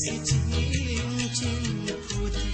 是清净菩提。